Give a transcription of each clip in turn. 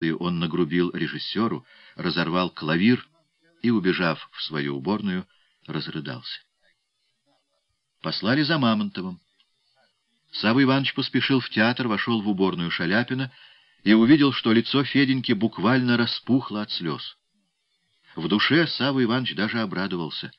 он нагрубил режиссеру, разорвал клавир и, убежав в свою уборную, разрыдался. Послали за Мамонтовым. Савва Иванович поспешил в театр, вошел в уборную Шаляпина и увидел, что лицо Феденьки буквально распухло от слез. В душе Савва Иванович даже обрадовался.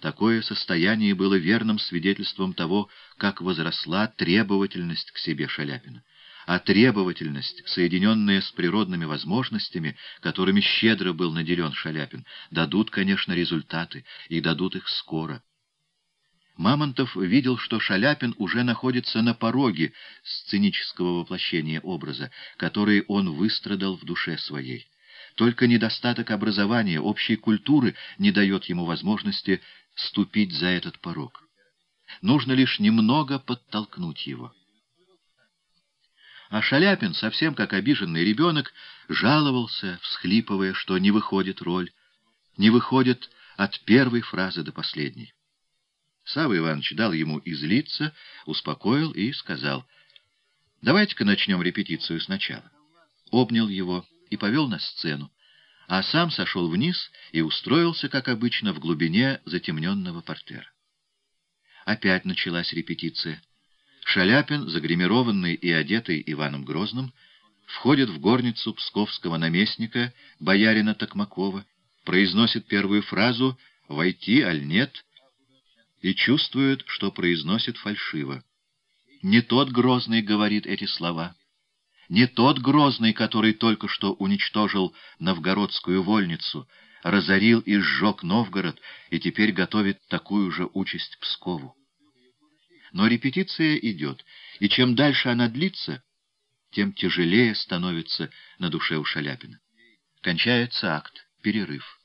Такое состояние было верным свидетельством того, как возросла требовательность к себе Шаляпина а требовательность, соединенная с природными возможностями, которыми щедро был наделен Шаляпин, дадут, конечно, результаты, и дадут их скоро. Мамонтов видел, что Шаляпин уже находится на пороге сценического воплощения образа, который он выстрадал в душе своей. Только недостаток образования, общей культуры не дает ему возможности ступить за этот порог. Нужно лишь немного подтолкнуть его. А Шаляпин, совсем как обиженный ребенок, жаловался, всхлипывая, что не выходит роль, не выходит от первой фразы до последней. Савва Иванович дал ему излиться, успокоил и сказал, «Давайте-ка начнем репетицию сначала». Обнял его и повел на сцену, а сам сошел вниз и устроился, как обычно, в глубине затемненного портера. Опять началась репетиция. Шаляпин, загримированный и одетый Иваном Грозным, входит в горницу псковского наместника, боярина Токмакова, произносит первую фразу «Войти, аль нет?» и чувствует, что произносит фальшиво. Не тот Грозный говорит эти слова, не тот Грозный, который только что уничтожил новгородскую вольницу, разорил и сжег Новгород и теперь готовит такую же участь Пскову. Но репетиция идет, и чем дальше она длится, тем тяжелее становится на душе у Шаляпина. Кончается акт, перерыв.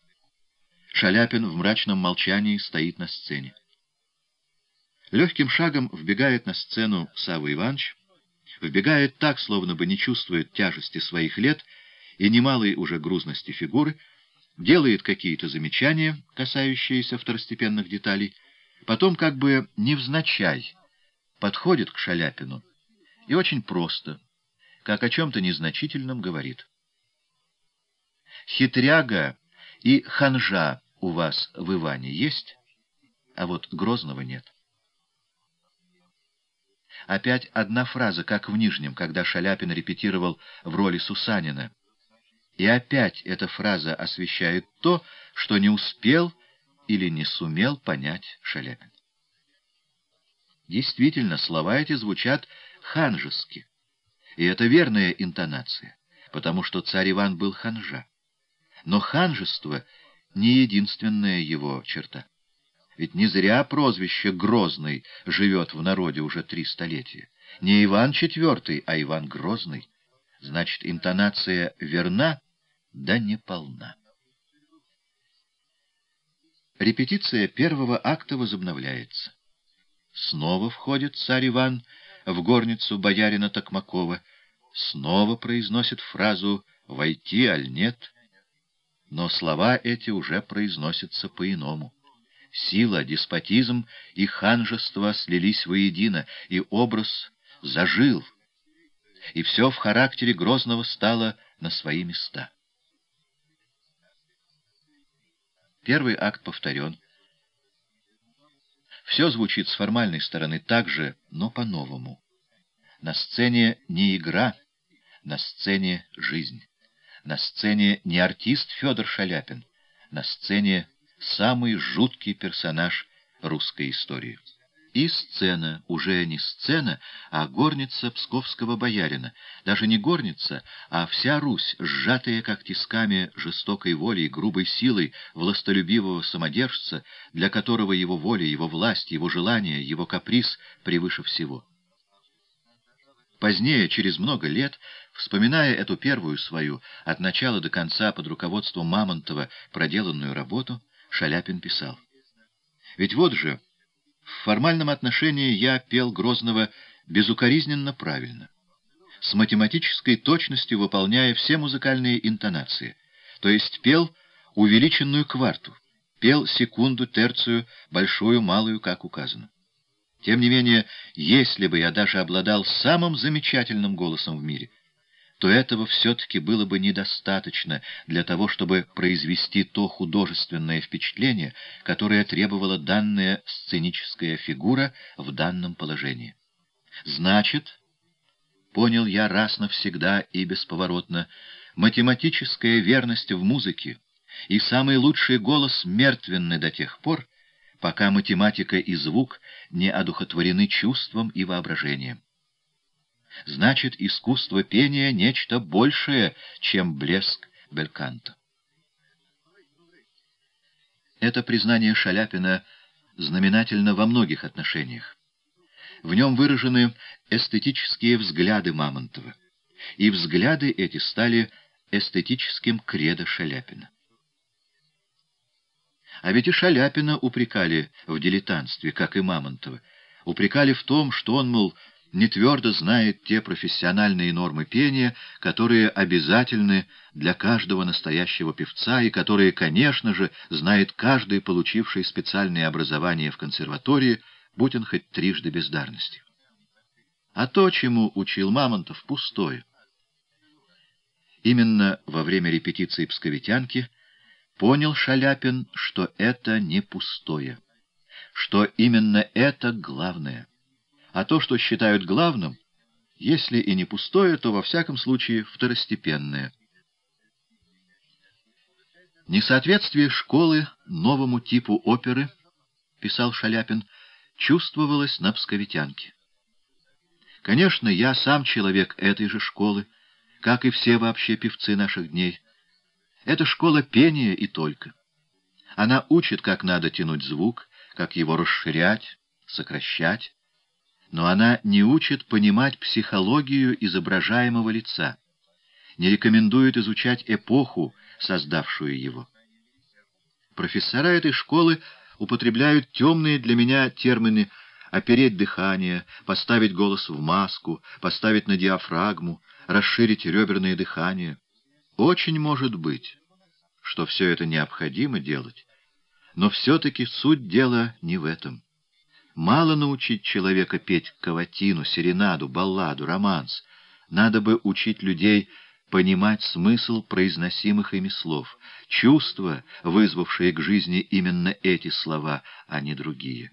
Шаляпин в мрачном молчании стоит на сцене. Легким шагом вбегает на сцену Савва Иванович, вбегает так, словно бы не чувствует тяжести своих лет и немалой уже грузности фигуры, делает какие-то замечания, касающиеся второстепенных деталей, потом как бы невзначай подходит к Шаляпину и очень просто, как о чем-то незначительном говорит. Хитряга и ханжа у вас в Иване есть, а вот Грозного нет. Опять одна фраза, как в Нижнем, когда Шаляпин репетировал в роли Сусанина. И опять эта фраза освещает то, что не успел или не сумел понять Шаляпин. Действительно, слова эти звучат ханжески. И это верная интонация, потому что царь Иван был ханжа. Но ханжество — не единственная его черта. Ведь не зря прозвище «Грозный» живет в народе уже три столетия. Не Иван IV, а Иван Грозный. Значит, интонация верна, да не полна. Репетиция первого акта возобновляется. Снова входит царь Иван в горницу боярина Токмакова, снова произносит фразу «войти, аль нет?». Но слова эти уже произносятся по-иному. Сила, деспотизм и ханжество слились воедино, и образ зажил, и все в характере Грозного стало на свои места. Первый акт повторен. Все звучит с формальной стороны так же, но по-новому. На сцене не игра, на сцене жизнь. На сцене не артист Федор Шаляпин, на сцене самый жуткий персонаж русской истории. И сцена, уже не сцена, а горница псковского боярина. Даже не горница, а вся Русь, сжатая как тисками жестокой волей, грубой силой властолюбивого самодержца, для которого его воля, его власть, его желание, его каприз превыше всего. Позднее, через много лет, вспоминая эту первую свою, от начала до конца под руководством Мамонтова проделанную работу, Шаляпин писал. Ведь вот же, в формальном отношении я пел Грозного безукоризненно правильно, с математической точностью выполняя все музыкальные интонации, то есть пел увеличенную кварту, пел секунду, терцию, большую, малую, как указано. Тем не менее, если бы я даже обладал самым замечательным голосом в мире, то этого все-таки было бы недостаточно для того, чтобы произвести то художественное впечатление, которое требовала данная сценическая фигура в данном положении. Значит, понял я раз навсегда и бесповоротно, математическая верность в музыке и самый лучший голос мертвенны до тех пор, пока математика и звук не одухотворены чувством и воображением. Значит, искусство пения — нечто большее, чем блеск бельканта. Это признание Шаляпина знаменательно во многих отношениях. В нем выражены эстетические взгляды Мамонтова, и взгляды эти стали эстетическим кредо Шаляпина. А ведь и Шаляпина упрекали в дилетантстве, как и Мамонтова. Упрекали в том, что он, мол, не твердо знает те профессиональные нормы пения, которые обязательны для каждого настоящего певца и которые, конечно же, знает каждый, получивший специальное образование в консерватории, будь он хоть трижды бездарностью. А то, чему учил Мамонтов, пустое. Именно во время репетиции «Псковитянки» понял Шаляпин, что это не пустое, что именно это главное. А то, что считают главным, если и не пустое, то во всяком случае второстепенное. Несоответствие школы новому типу оперы, писал Шаляпин, чувствовалось на псковитянке. Конечно, я сам человек этой же школы, как и все вообще певцы наших дней, это школа пения и только. Она учит, как надо тянуть звук, как его расширять, сокращать. Но она не учит понимать психологию изображаемого лица, не рекомендует изучать эпоху, создавшую его. Профессора этой школы употребляют темные для меня термины «опереть дыхание», «поставить голос в маску», «поставить на диафрагму», «расширить реберное дыхание». Очень может быть, что все это необходимо делать, но все-таки суть дела не в этом. Мало научить человека петь каватину, серенаду, балладу, романс. Надо бы учить людей понимать смысл произносимых ими слов, чувства, вызвавшие к жизни именно эти слова, а не другие.